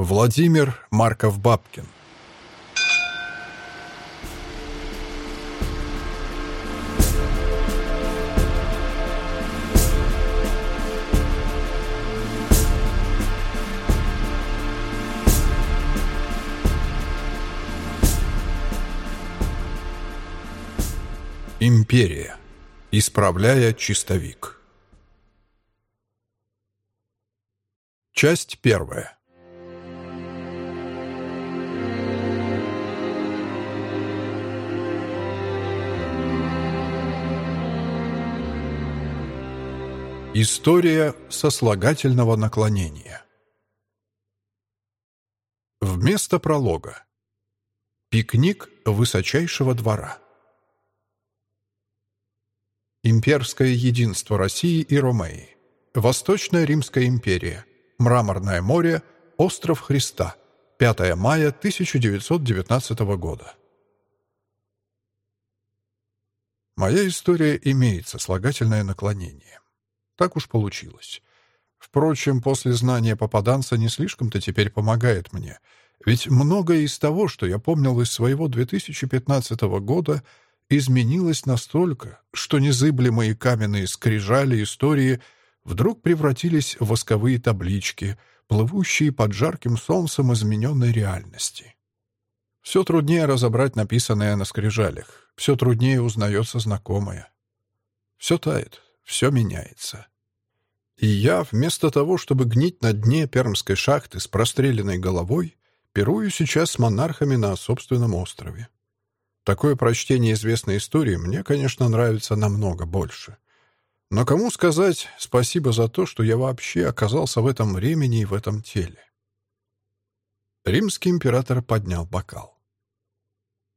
Владимир Марков-Бабкин Империя. Исправляя чистовик. Часть первая. История сослагательного наклонения. Вместо пролога. Пикник высочайшего двора. Имперское единство России и Ромеи. Восточная Римская империя. Мраморное море. Остров Христа. 5 мая 1919 года. Моя история имеет сослагательное наклонение. Так уж получилось. Впрочем, после знания попаданца не слишком-то теперь помогает мне. Ведь многое из того, что я помнил из своего 2015 года — изменилось настолько, что незыблемые каменные скрижали истории вдруг превратились в восковые таблички, плывущие под жарким солнцем измененной реальности. Все труднее разобрать написанное на скрижалях, все труднее узнается знакомое. Все тает, все меняется. И я, вместо того, чтобы гнить на дне пермской шахты с простреленной головой, пирую сейчас с монархами на собственном острове. Такое прочтение известной истории мне, конечно, нравится намного больше. Но кому сказать спасибо за то, что я вообще оказался в этом времени и в этом теле? Римский император поднял бокал.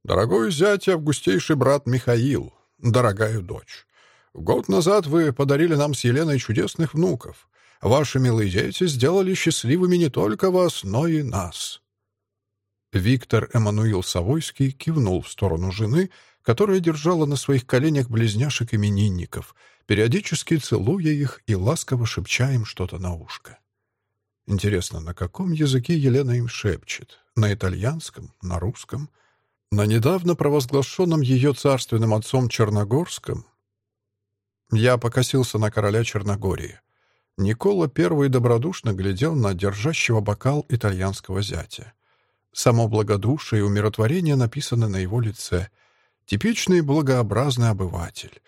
«Дорогой зять и августейший брат Михаил, дорогая дочь, год назад вы подарили нам с Еленой чудесных внуков. Ваши милые дети сделали счастливыми не только вас, но и нас. Виктор Эммануил Савойский кивнул в сторону жены, которая держала на своих коленях близняшек-именинников, периодически целуя их и ласково шепча им что-то на ушко. Интересно, на каком языке Елена им шепчет? На итальянском? На русском? На недавно провозглашенном ее царственным отцом Черногорском? Я покосился на короля Черногории. Никола I добродушно глядел на держащего бокал итальянского зятя. Само благодушие и умиротворение написаны на его лице. Типичный благообразный обыватель.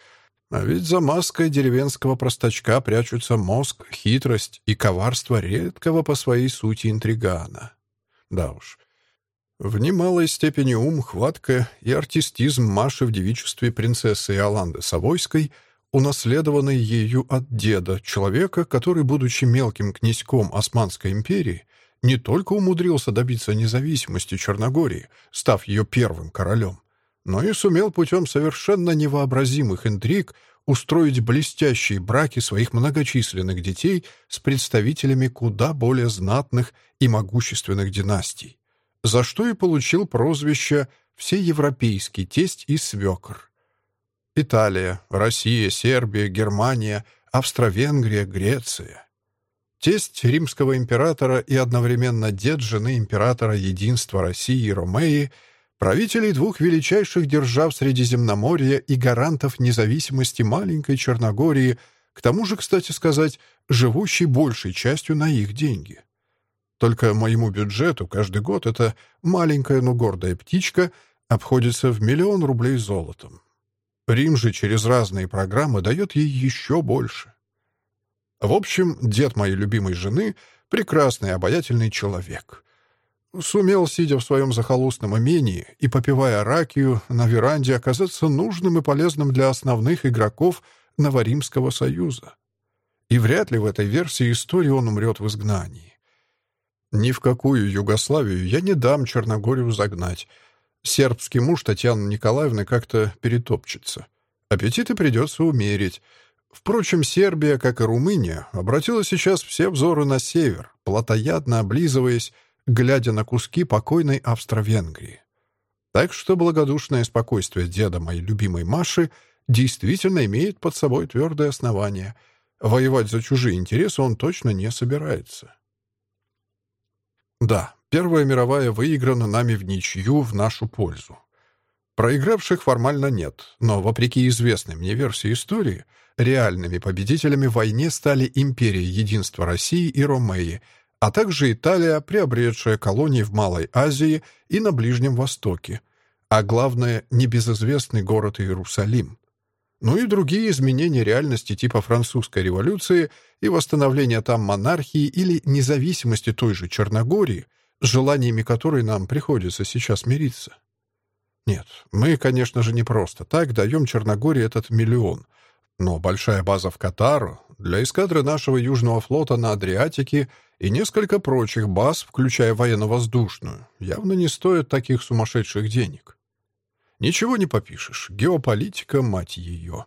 А ведь за маской деревенского простачка прячутся мозг, хитрость и коварство редкого по своей сути интригана. Да уж. В немалой степени ум, хватка и артистизм Маши в девичестве принцессы Иоланды Савойской, унаследованный ею от деда, человека, который, будучи мелким князьком Османской империи, не только умудрился добиться независимости Черногории, став ее первым королем, но и сумел путем совершенно невообразимых интриг устроить блестящие браки своих многочисленных детей с представителями куда более знатных и могущественных династий, за что и получил прозвище «всеевропейский тесть и свекр». Италия, Россия, Сербия, Германия, Австро-Венгрия, Греция. Тесть римского императора и одновременно дед жены императора единства России и Ромеи, правителей двух величайших держав Средиземноморья и гарантов независимости маленькой Черногории, к тому же, кстати сказать, живущей большей частью на их деньги. Только моему бюджету каждый год эта маленькая, но гордая птичка обходится в миллион рублей золотом. Рим же через разные программы дает ей еще больше. В общем, дед моей любимой жены — прекрасный, обаятельный человек. Сумел, сидя в своем захолустном имении и попивая ракию, на веранде оказаться нужным и полезным для основных игроков Новоримского союза. И вряд ли в этой версии истории он умрет в изгнании. Ни в какую Югославию я не дам Черногорию загнать. Сербский муж Татьяны Николаевны как-то перетопчется. Аппетиты придется умерить — Впрочем, Сербия, как и Румыния, обратила сейчас все взоры на север, плотоядно облизываясь, глядя на куски покойной Австро-Венгрии. Так что благодушное спокойствие деда моей любимой Маши действительно имеет под собой твердое основание. Воевать за чужие интересы он точно не собирается. Да, Первая мировая выиграна нами в ничью в нашу пользу. Проигравших формально нет, но, вопреки известной мне версии истории, реальными победителями в войне стали империя Единства России и Ромеи, а также Италия, приобретшая колонии в Малой Азии и на Ближнем Востоке, а главное, небезызвестный город Иерусалим. Ну и другие изменения реальности типа французской революции и восстановления там монархии или независимости той же Черногории – желаниями которой нам приходится сейчас мириться. Нет, мы, конечно же, не просто так даем Черногории этот миллион, но большая база в Катару для эскадры нашего Южного флота на Адриатике и несколько прочих баз, включая военно-воздушную, явно не стоят таких сумасшедших денег. Ничего не попишешь. Геополитика, мать ее.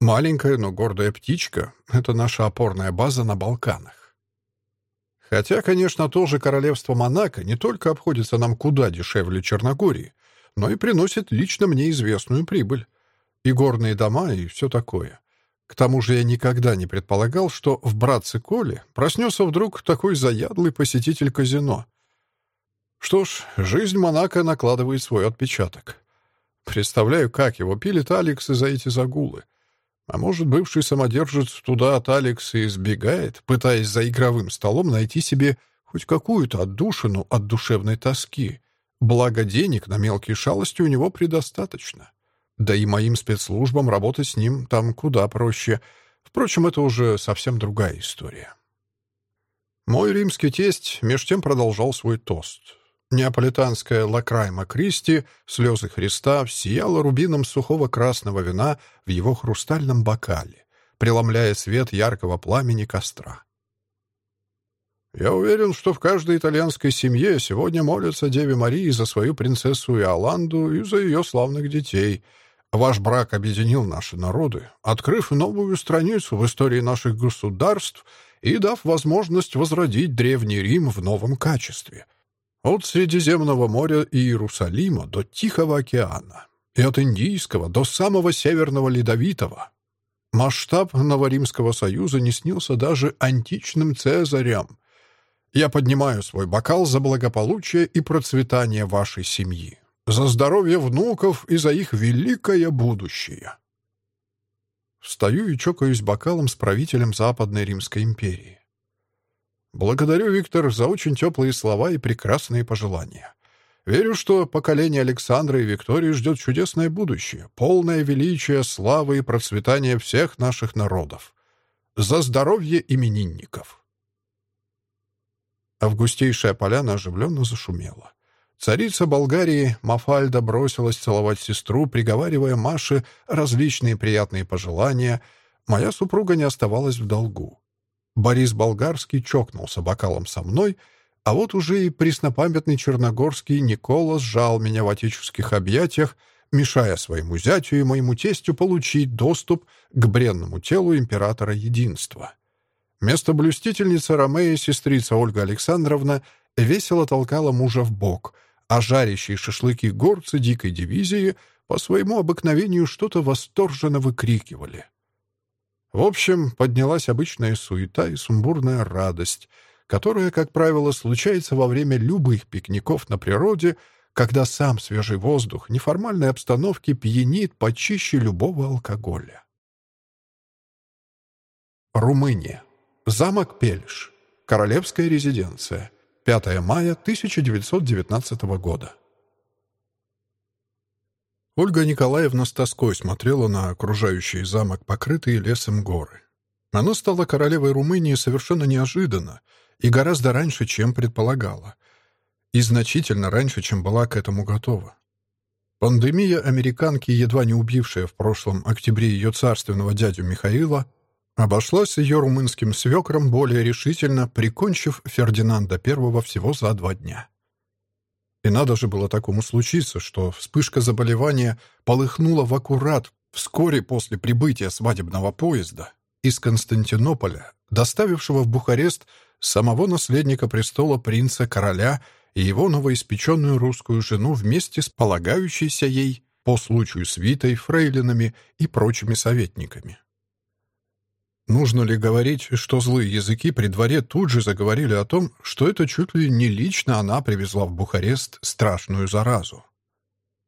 Маленькая, но гордая птичка — это наша опорная база на Балканах. Хотя, конечно, тоже королевство Монако не только обходится нам куда дешевле Черногории, но и приносит лично мне известную прибыль. И горные дома, и все такое. К тому же я никогда не предполагал, что в братце Коле проснется вдруг такой заядлый посетитель казино. Что ж, жизнь Монако накладывает свой отпечаток. Представляю, как его пилит Алекс из-за эти загулы. А может, бывший самодержец туда от Алекса и сбегает, пытаясь за игровым столом найти себе хоть какую-то отдушину от душевной тоски. Благо денег на мелкие шалости у него предостаточно. Да и моим спецслужбам работать с ним там куда проще. Впрочем, это уже совсем другая история. Мой римский тесть меж тем продолжал свой тост. Неаполитанская лакрайма Кристи, слезы Христа, сияла рубином сухого красного вина в его хрустальном бокале, преломляя свет яркого пламени костра. «Я уверен, что в каждой итальянской семье сегодня молятся Деве Марии за свою принцессу Иоланду и за ее славных детей. Ваш брак объединил наши народы, открыв новую страницу в истории наших государств и дав возможность возродить Древний Рим в новом качестве — от Средиземного моря и Иерусалима до Тихого океана. И от Индийского до самого Северного Ледовитого. Масштаб Новоримского союза не снился даже античным цезарям. Я поднимаю свой бокал за благополучие и процветание вашей семьи, за здоровье внуков и за их великое будущее. Встаю и чокаюсь бокалом с правителем Западной Римской империи. Благодарю, Виктор, за очень теплые слова и прекрасные пожелания. Верю, что поколение Александра и Виктории ждет чудесное будущее, полное величие, славы и процветания всех наших народов. За здоровье именинников. Августейшая поляна оживленно зашумела. Царица Болгарии Мафальда бросилась целовать сестру, приговаривая Маше различные приятные пожелания. Моя супруга не оставалась в долгу. Борис Болгарский чокнулся бокалом со мной, а вот уже и преснопамятный черногорский Никола сжал меня в отеческих объятиях, мешая своему зятю и моему тестю получить доступ к бренному телу императора Единства. Место блюстительницы Ромея, сестрица Ольга Александровна, весело толкала мужа в бок, а жарящие шашлыки горцы дикой дивизии по своему обыкновению что-то восторженно выкрикивали. В общем, поднялась обычная суета и сумбурная радость, которая, как правило, случается во время любых пикников на природе, когда сам свежий воздух неформальной обстановки пьянит почище любого алкоголя. Румыния. Замок Пельш. Королевская резиденция. 5 мая 1919 года. Ольга Николаевна с тоской смотрела на окружающий замок, покрытые лесом горы. Она стала королевой Румынии совершенно неожиданно и гораздо раньше, чем предполагала. И значительно раньше, чем была к этому готова. Пандемия американки, едва не убившая в прошлом октябре ее царственного дядю Михаила, обошлась ее румынским свекром более решительно, прикончив Фердинанда I всего за два дня. И надо же было такому случиться, что вспышка заболевания полыхнула в аккурат вскоре после прибытия свадебного поезда из Константинополя, доставившего в Бухарест самого наследника престола принца-короля и его новоиспеченную русскую жену вместе с полагающейся ей по случаю свитой, фрейлинами и прочими советниками. Нужно ли говорить, что злые языки при дворе тут же заговорили о том, что это чуть ли не лично она привезла в Бухарест страшную заразу?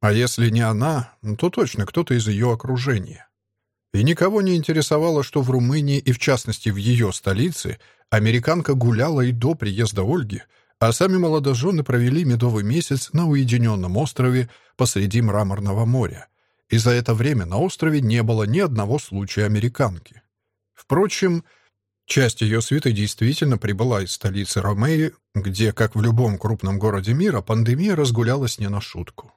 А если не она, то точно кто-то из ее окружения. И никого не интересовало, что в Румынии и, в частности, в ее столице, американка гуляла и до приезда Ольги, а сами молодожены провели медовый месяц на уединенном острове посреди Мраморного моря. И за это время на острове не было ни одного случая американки. Впрочем, часть ее свиты действительно прибыла из столицы Ромеи, где, как в любом крупном городе мира, пандемия разгулялась не на шутку.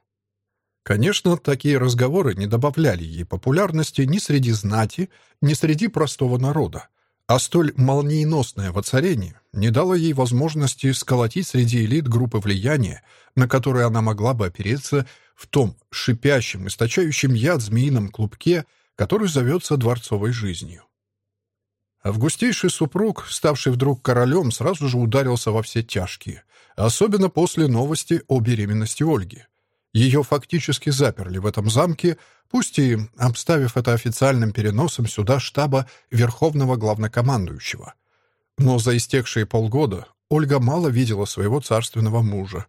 Конечно, такие разговоры не добавляли ей популярности ни среди знати, ни среди простого народа, а столь молниеносное воцарение не дало ей возможности сколотить среди элит группы влияния, на которые она могла бы опереться в том шипящем, источающем яд змеином клубке, который зовется дворцовой жизнью. Августейший супруг, ставший вдруг королем, сразу же ударился во все тяжкие, особенно после новости о беременности Ольги — ее фактически заперли в этом замке, пусть и обставив это официальным переносом сюда штаба Верховного Главнокомандующего. Но за истекшие полгода Ольга мало видела своего царственного мужа.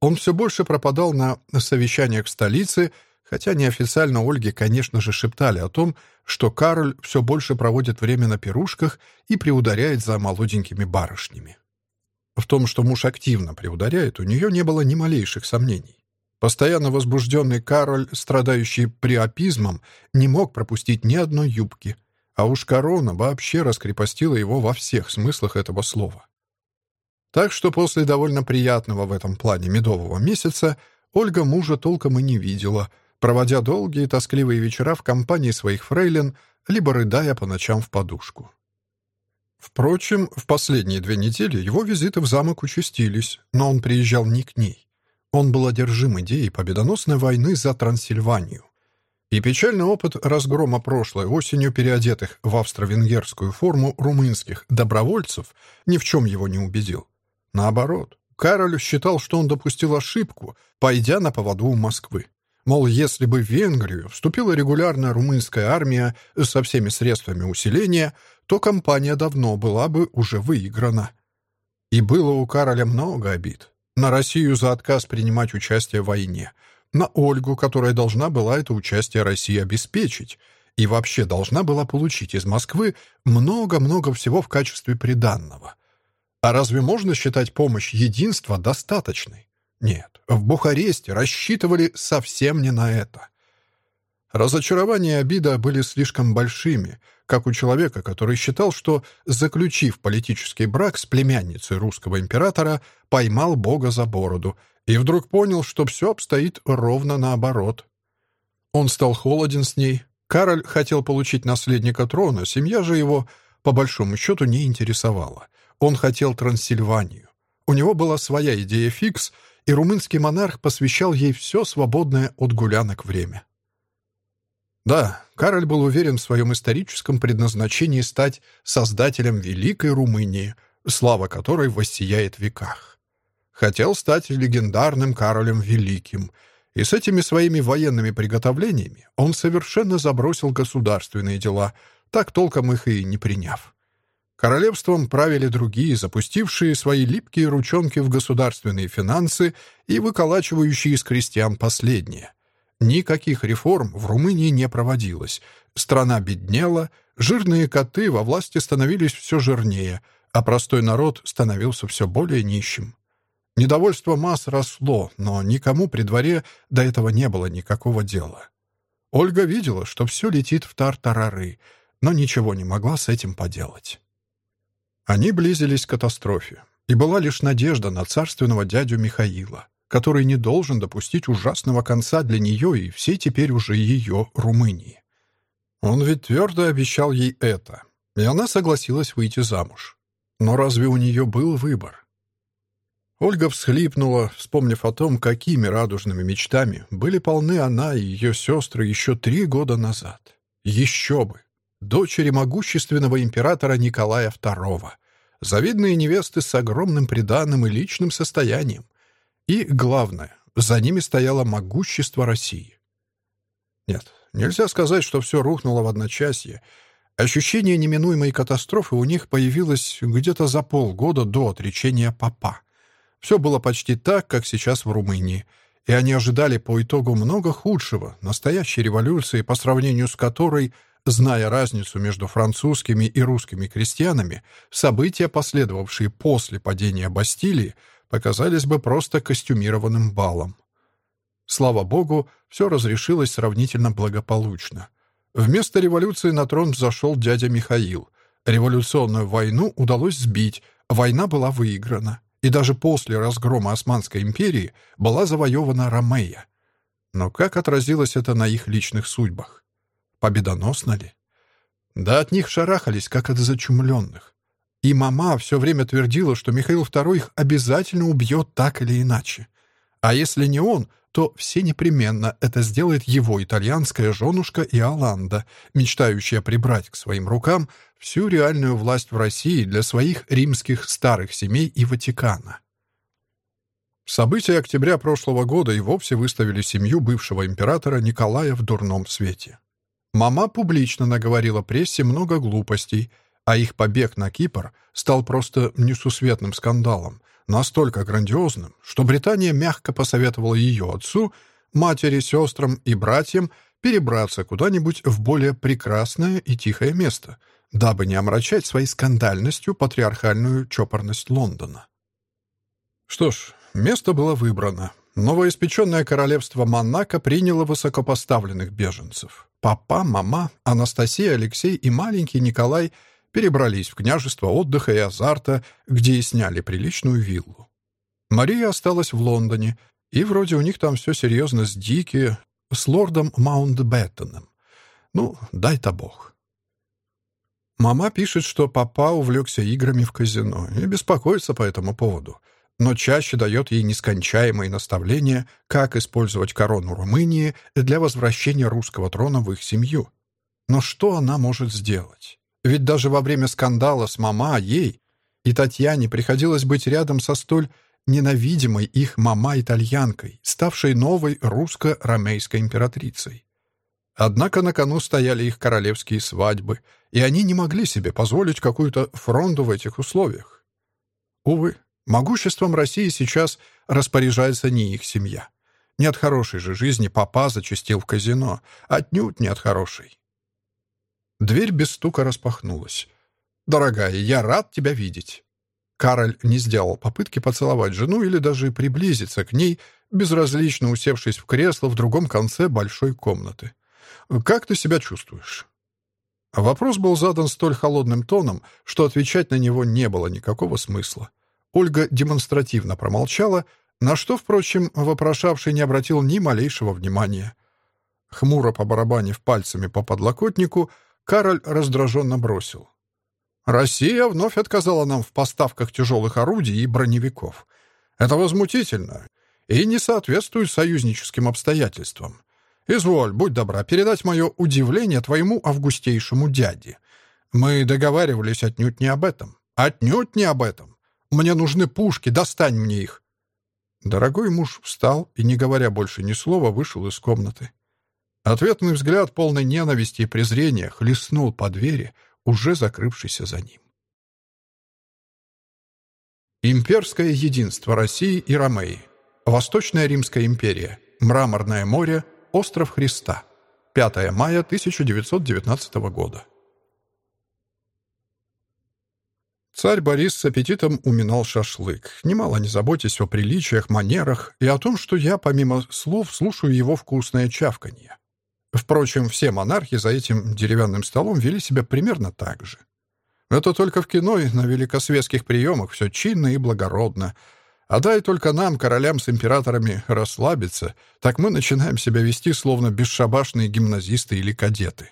Он все больше пропадал на совещаниях в столице, хотя неофициально Ольге, конечно же, шептали о том, что Кароль все больше проводит время на пирушках и приударяет за молоденькими барышнями. В том, что муж активно приударяет, у нее не было ни малейших сомнений. Постоянно возбужденный Кароль, страдающий приопизмом, не мог пропустить ни одной юбки, а уж корона вообще раскрепостила его во всех смыслах этого слова. Так что после довольно приятного в этом плане медового месяца Ольга мужа толком и не видела, проводя долгие тоскливые вечера в компании своих фрейлин, либо рыдая по ночам в подушку. Впрочем, в последние две недели его визиты в замок участились, но он приезжал не к ней. Он был одержим идеей победоносной войны за Трансильванию. И печальный опыт разгрома прошлой осенью переодетых в австро-венгерскую форму румынских добровольцев ни в чем его не убедил. Наоборот, Кароль считал, что он допустил ошибку, пойдя на поводу у Москвы. Мол, если бы в Венгрию вступила регулярная румынская армия со всеми средствами усиления, то кампания давно была бы уже выиграна. И было у Кароля много обид. На Россию за отказ принимать участие в войне. На Ольгу, которая должна была это участие России обеспечить. И вообще должна была получить из Москвы много-много всего в качестве приданного. А разве можно считать помощь единства достаточной? Нет, в Бухаресте рассчитывали совсем не на это. Разочарование и обида были слишком большими, как у человека, который считал, что, заключив политический брак с племянницей русского императора, поймал Бога за бороду и вдруг понял, что все обстоит ровно наоборот. Он стал холоден с ней. Кароль хотел получить наследника трона, семья же его, по большому счету, не интересовала. Он хотел Трансильванию. У него была своя идея фикс, и румынский монарх посвящал ей все свободное от гулянок время. Да, Кароль был уверен в своем историческом предназначении стать создателем Великой Румынии, слава которой воссияет в веках. Хотел стать легендарным Каролем Великим, и с этими своими военными приготовлениями он совершенно забросил государственные дела, так толком их и не приняв. Королевством правили другие, запустившие свои липкие ручонки в государственные финансы и выколачивающие из крестьян последние — Никаких реформ в Румынии не проводилось. Страна беднела, жирные коты во власти становились все жирнее, а простой народ становился все более нищим. Недовольство масс росло, но никому при дворе до этого не было никакого дела. Ольга видела, что все летит в тартарары, но ничего не могла с этим поделать. Они близились к катастрофе, и была лишь надежда на царственного дядю Михаила который не должен допустить ужасного конца для нее и всей теперь уже ее Румынии. Он ведь твердо обещал ей это, и она согласилась выйти замуж. Но разве у нее был выбор? Ольга всхлипнула, вспомнив о том, какими радужными мечтами были полны она и ее сестры еще три года назад. Еще бы! Дочери могущественного императора Николая II, завидные невесты с огромным приданным и личным состоянием, и, главное, за ними стояло могущество России. Нет, нельзя сказать, что все рухнуло в одночасье. Ощущение неминуемой катастрофы у них появилось где-то за полгода до отречения папа. Все было почти так, как сейчас в Румынии, и они ожидали по итогу много худшего, настоящей революции, по сравнению с которой, зная разницу между французскими и русскими крестьянами, события, последовавшие после падения Бастилии, показались бы просто костюмированным балом. Слава богу, все разрешилось сравнительно благополучно. Вместо революции на трон взошел дядя Михаил. Революционную войну удалось сбить, война была выиграна. И даже после разгрома Османской империи была завоевана Ромея. Но как отразилось это на их личных судьбах? Победоносно ли? Да от них шарахались, как от зачумленных. И мама все время твердила, что Михаил II их обязательно убьет так или иначе. А если не он, то все непременно это сделает его итальянская женушка Иоланда, мечтающая прибрать к своим рукам всю реальную власть в России для своих римских старых семей и Ватикана. События октября прошлого года и вовсе выставили семью бывшего императора Николая в дурном свете. Мама публично наговорила прессе много глупостей, а их побег на Кипр стал просто несусветным скандалом, настолько грандиозным, что Британия мягко посоветовала ее отцу, матери, сестрам и братьям перебраться куда-нибудь в более прекрасное и тихое место, дабы не омрачать своей скандальностью патриархальную чопорность Лондона. Что ж, место было выбрано. Новоиспеченное королевство Монако приняло высокопоставленных беженцев. Папа, мама, Анастасия, Алексей и маленький Николай – перебрались в княжество отдыха и азарта, где и сняли приличную виллу. Мария осталась в Лондоне, и вроде у них там все серьезно с Дики, с лордом Маунтбеттоном. Ну, дай-то бог. Мама пишет, что папа увлекся играми в казино и беспокоится по этому поводу, но чаще дает ей нескончаемые наставления, как использовать корону Румынии для возвращения русского трона в их семью. Но что она может сделать? Ведь даже во время скандала с мама ей и Татьяне приходилось быть рядом со столь ненавидимой их мама-итальянкой, ставшей новой русско-ромейской императрицей. Однако на кону стояли их королевские свадьбы, и они не могли себе позволить какую-то фронту в этих условиях. Увы, могуществом России сейчас распоряжается не их семья. Не от хорошей же жизни папа зачастил в казино, отнюдь не от хорошей. Дверь без стука распахнулась. «Дорогая, я рад тебя видеть». Кароль не сделал попытки поцеловать жену или даже приблизиться к ней, безразлично усевшись в кресло в другом конце большой комнаты. «Как ты себя чувствуешь?» Вопрос был задан столь холодным тоном, что отвечать на него не было никакого смысла. Ольга демонстративно промолчала, на что, впрочем, вопрошавший не обратил ни малейшего внимания. Хмуро побарабанив пальцами по подлокотнику, Кароль раздраженно бросил. «Россия вновь отказала нам в поставках тяжелых орудий и броневиков. Это возмутительно и не соответствует союзническим обстоятельствам. Изволь, будь добра, передать мое удивление твоему августейшему дяде. Мы договаривались отнюдь не об этом. Отнюдь не об этом. Мне нужны пушки, достань мне их». Дорогой муж встал и, не говоря больше ни слова, вышел из комнаты. Ответный взгляд полной ненависти и презрения хлестнул по двери, уже закрывшейся за ним. Имперское единство России и Ромеи. Восточная Римская империя. Мраморное море. Остров Христа. 5 мая 1919 года. Царь Борис с аппетитом уминал шашлык, немало не заботясь о приличиях, манерах и о том, что я, помимо слов, слушаю его вкусное чавканье. Впрочем, все монархи за этим деревянным столом вели себя примерно так же. Это только в кино и на великосветских приемах все чинно и благородно. А дай только нам, королям с императорами, расслабиться, так мы начинаем себя вести, словно бесшабашные гимназисты или кадеты.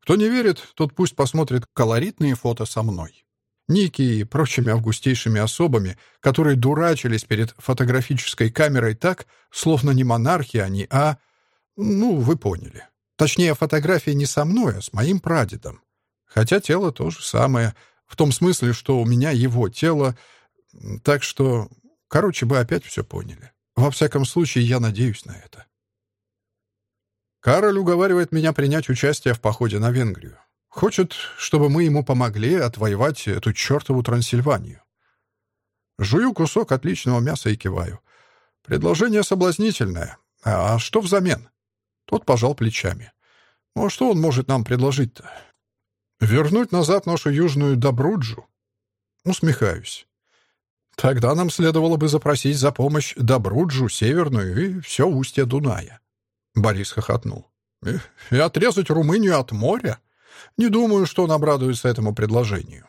Кто не верит, тот пусть посмотрит колоритные фото со мной. Ники и прочими августейшими особами, которые дурачились перед фотографической камерой так, словно не монархи они, а ну, вы поняли. Точнее, фотография не со мной, а с моим прадедом. Хотя тело то же самое, в том смысле, что у меня его тело. Так что, короче, вы опять все поняли. Во всяком случае, я надеюсь на это. Кароль уговаривает меня принять участие в походе на Венгрию. Хочет, чтобы мы ему помогли отвоевать эту чертову Трансильванию. Жую кусок отличного мяса и киваю. Предложение соблазнительное. А что взамен? Тот пожал плечами. Ну, а что он может нам предложить-то? Вернуть назад нашу южную Добруджу? Усмехаюсь. Тогда нам следовало бы запросить за помощь Добруджу, Северную и все устье Дуная. Борис хохотнул. И, и отрезать Румынию от моря? Не думаю, что он обрадуется этому предложению.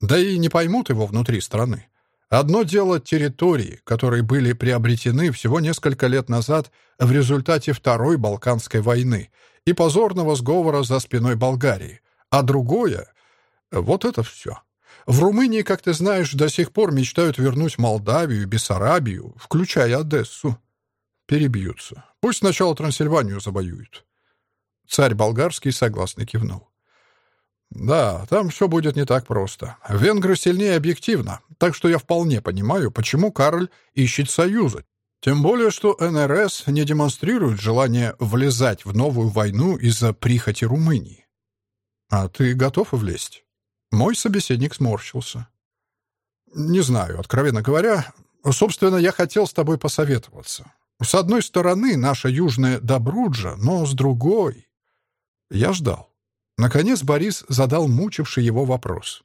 Да и не поймут его внутри страны. Одно дело территории, которые были приобретены всего несколько лет назад в результате Второй Балканской войны и позорного сговора за спиной Болгарии, а другое — вот это все. В Румынии, как ты знаешь, до сих пор мечтают вернуть Молдавию, Бессарабию, включая Одессу. Перебьются. Пусть сначала Трансильванию завоюют. Царь болгарский согласно кивнул. Да, там все будет не так просто. Венгры сильнее объективно, так что я вполне понимаю, почему Карль ищет союза. Тем более, что НРС не демонстрирует желание влезать в новую войну из-за прихоти Румынии. А ты готов влезть? Мой собеседник сморщился. Не знаю, откровенно говоря. Собственно, я хотел с тобой посоветоваться. С одной стороны, наша южная Добруджа, но с другой... Я ждал. Наконец Борис задал мучивший его вопрос.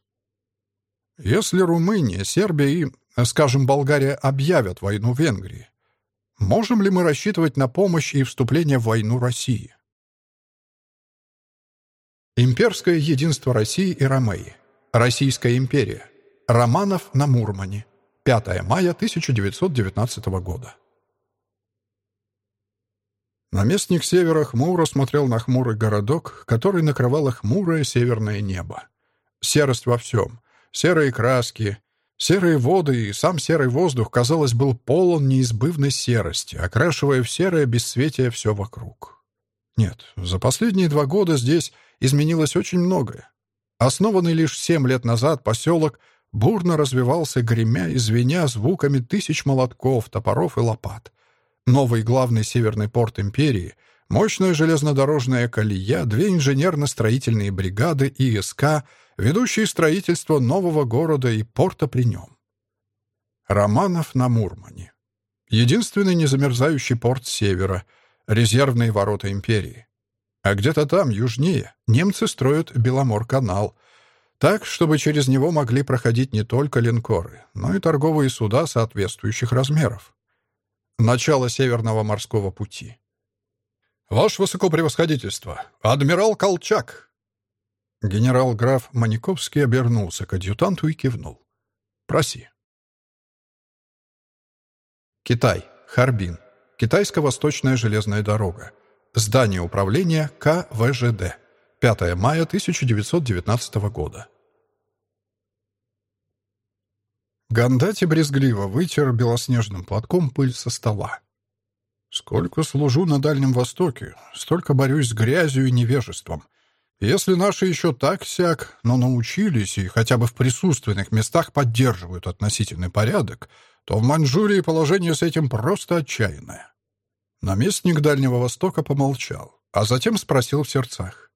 «Если Румыния, Сербия и, скажем, Болгария объявят войну Венгрии, можем ли мы рассчитывать на помощь и вступление в войну России?» Имперское единство России и Ромеи. Российская империя. Романов на Мурмане. 5 мая 1919 года. Наместник севера хмуро смотрел на хмурый городок, который накрывало хмурое северное небо. Серость во всем. Серые краски, серые воды и сам серый воздух, казалось, был полон неизбывной серости, окрашивая в серое бесцветие все вокруг. Нет, за последние два года здесь изменилось очень многое. Основанный лишь семь лет назад поселок бурно развивался, гремя и звеня звуками тысяч молотков, топоров и лопат. Новый главный северный порт империи, мощная железнодорожная колея, две инженерно-строительные бригады ИСК, ведущие строительство нового города и порта при нем. Романов на Мурмане. Единственный незамерзающий порт севера, резервные ворота империи. А где-то там, южнее, немцы строят Беломор-канал, так, чтобы через него могли проходить не только линкоры, но и торговые суда соответствующих размеров. Начало Северного морского пути. «Ваше высокопревосходительство! Адмирал Колчак!» Генерал-граф Маниковский обернулся к адъютанту и кивнул. «Проси». Китай. Харбин. Китайско-восточная железная дорога. Здание управления КВЖД. 5 мая 1919 года. Гандати брезгливо вытер белоснежным платком пыль со стола. «Сколько служу на Дальнем Востоке, столько борюсь с грязью и невежеством. Если наши еще так-сяк, но научились и хотя бы в присутственных местах поддерживают относительный порядок, то в Маньчжурии положение с этим просто отчаянное». Наместник Дальнего Востока помолчал, а затем спросил в сердцах.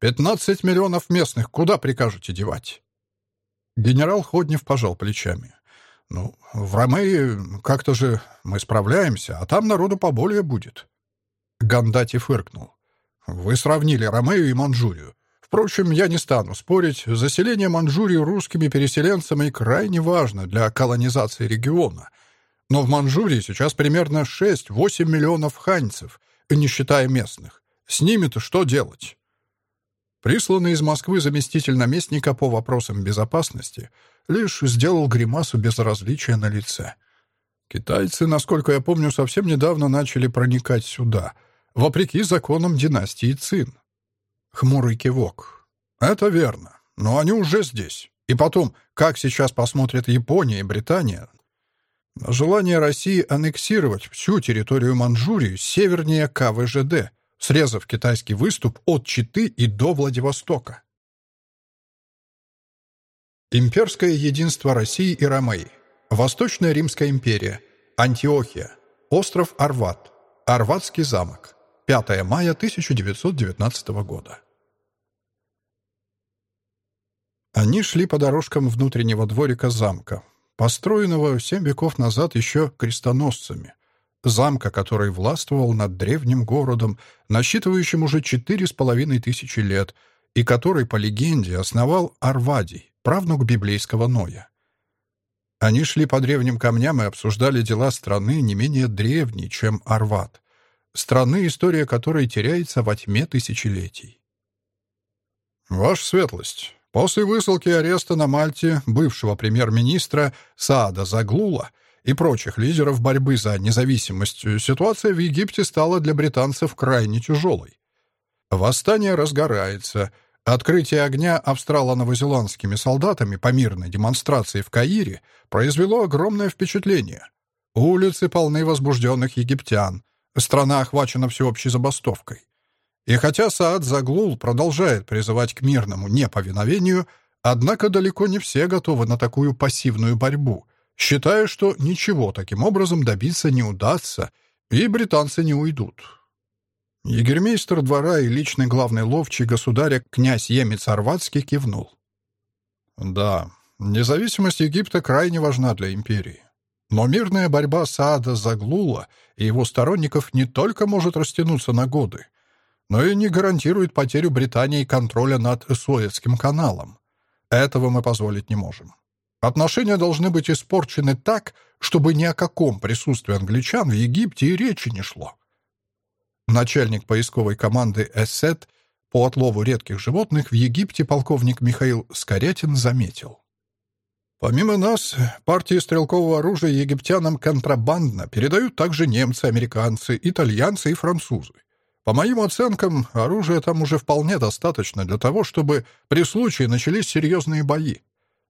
«Пятнадцать миллионов местных куда прикажете девать?» Генерал Ходнев пожал плечами. «Ну, в Ромеи как-то же мы справляемся, а там народу поболее будет». Гандати фыркнул. «Вы сравнили Ромею и Манчжурию. Впрочем, я не стану спорить, заселение Манчжурии русскими переселенцами крайне важно для колонизации региона. Но в Манчжурии сейчас примерно 6-8 миллионов ханьцев, не считая местных. С ними-то что делать?» Присланный из Москвы заместитель наместника по вопросам безопасности лишь сделал гримасу безразличия на лице. Китайцы, насколько я помню, совсем недавно начали проникать сюда, вопреки законам династии Цин. Хмурый кивок. Это верно, но они уже здесь. И потом, как сейчас посмотрят Япония и Британия желание России аннексировать всю территорию Манчжурии севернее КВЖД — срезав китайский выступ от Читы и до Владивостока. Имперское единство России и Ромеи. Восточная Римская империя. Антиохия. Остров Арват. Арватский замок. 5 мая 1919 года. Они шли по дорожкам внутреннего дворика замка, построенного семь веков назад еще крестоносцами. Замка, который властвовал над древним городом, насчитывающим уже четыре с половиной тысячи лет, и который, по легенде, основал Арвадий, правнук библейского Ноя. Они шли по древним камням и обсуждали дела страны не менее древней, чем Арват, страны, история которой теряется во тьме тысячелетий. «Ваша светлость, После высылки ареста на Мальте бывшего премьер-министра Саада Заглула и прочих лидеров борьбы за независимость ситуация в Египте стала для британцев крайне тяжелой. Восстание разгорается. Открытие огня австрало-новозеландскими солдатами по мирной демонстрации в Каире произвело огромное впечатление. Улицы полны возбужденных египтян. Страна охвачена всеобщей забастовкой. И хотя Саад Заглул продолжает призывать к мирному неповиновению, однако далеко не все готовы на такую пассивную борьбу, считая, что ничего таким образом добиться не удастся, и британцы не уйдут. Егермейстер двора и личный главный ловчий государя князь Емец Арватский кивнул. Да, независимость Египта крайне важна для империи. Но мирная борьба Саада Заглула и его сторонников не только может растянуться на годы, но и не гарантирует потерю Британии контроля над Суэцким каналом. Этого мы позволить не можем. Отношения должны быть испорчены так, чтобы ни о каком присутствии англичан в Египте и речи не шло. Начальник поисковой команды «Эссет» по отлову редких животных в Египте полковник Михаил Скорятин заметил. Помимо нас, партии стрелкового оружия египтянам контрабандно передают также немцы, американцы, итальянцы и французы. По моим оценкам, оружия там уже вполне достаточно для того, чтобы при случае начались серьезные бои.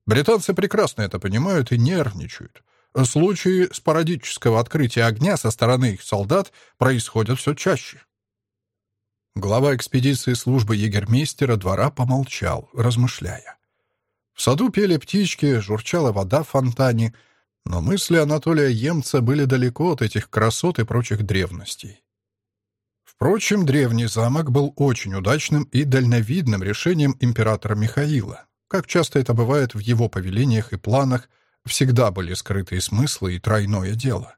Британцы прекрасно это понимают и нервничают. Случаи спорадического открытия огня со стороны их солдат происходят все чаще. Глава экспедиции службы егермейстера двора помолчал, размышляя. В саду пели птички, журчала вода в фонтане, но мысли Анатолия Емца были далеко от этих красот и прочих древностей. Впрочем, древний замок был очень удачным и дальновидным решением императора Михаила. Как часто это бывает в его повелениях и планах, всегда были скрытые смыслы и тройное дело.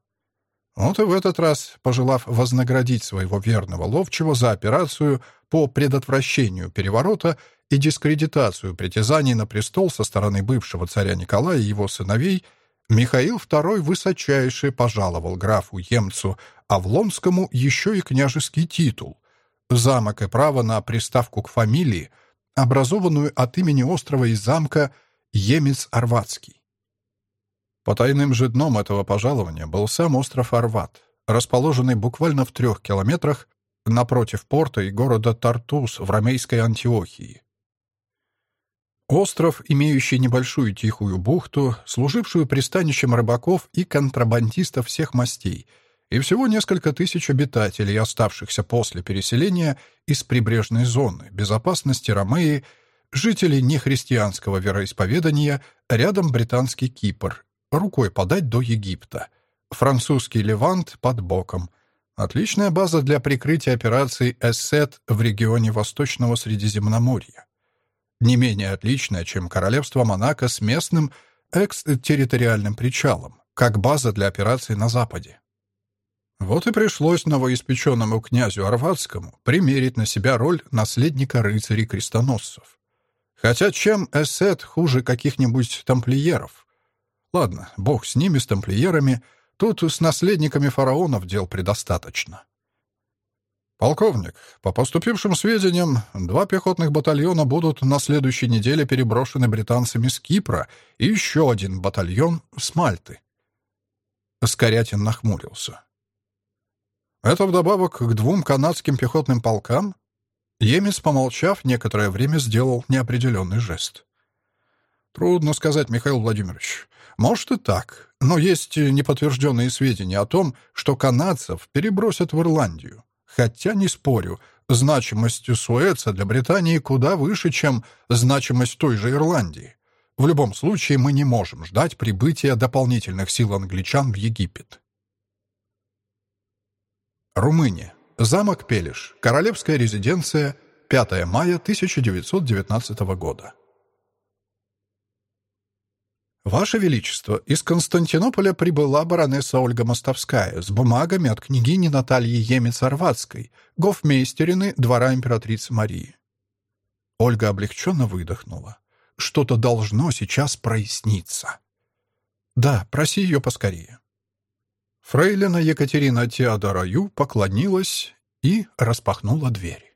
Вот и в этот раз, пожелав вознаградить своего верного ловчего за операцию по предотвращению переворота и дискредитацию притязаний на престол со стороны бывшего царя Николая и его сыновей, Михаил II высочайше пожаловал графу Емцу Авлонскому еще и княжеский титул, замок и право на приставку к фамилии, образованную от имени острова и замка Емец-Арватский. По тайным же дном этого пожалования был сам остров Арват, расположенный буквально в трех километрах напротив порта и города Тартус в ромейской Антиохии. Остров, имеющий небольшую тихую бухту, служившую пристанищем рыбаков и контрабандистов всех мастей, и всего несколько тысяч обитателей, оставшихся после переселения из прибрежной зоны безопасности Ромеи, жителей нехристианского вероисповедания, рядом британский Кипр, рукой подать до Египта, французский Левант под боком. Отличная база для прикрытия операций «Эссет» в регионе Восточного Средиземноморья не менее отличная, чем королевство Монако с местным экстерриториальным причалом, как база для операций на Западе. Вот и пришлось новоиспеченному князю Арватскому примерить на себя роль наследника рыцарей-крестоносцев. Хотя чем эсет хуже каких-нибудь тамплиеров? Ладно, бог с ними, с тамплиерами, тут с наследниками фараонов дел предостаточно. «Полковник, по поступившим сведениям, два пехотных батальона будут на следующей неделе переброшены британцами с Кипра и еще один батальон с Мальты». Скорятин нахмурился. «Это вдобавок к двум канадским пехотным полкам?» Емец, помолчав, некоторое время сделал неопределенный жест. «Трудно сказать, Михаил Владимирович. Может и так, но есть неподтвержденные сведения о том, что канадцев перебросят в Ирландию. Хотя, не спорю, значимость Суэца для Британии куда выше, чем значимость той же Ирландии. В любом случае, мы не можем ждать прибытия дополнительных сил англичан в Египет. Румыния. Замок Пелиш. Королевская резиденция. 5 мая 1919 года. «Ваше Величество, из Константинополя прибыла баронесса Ольга Мостовская с бумагами от княгини Натальи Емец-Орватской, гофмейстерины двора императрицы Марии». Ольга облегченно выдохнула. «Что-то должно сейчас проясниться». «Да, проси ее поскорее». Фрейлина Екатерина Теодора Ю поклонилась и распахнула дверь.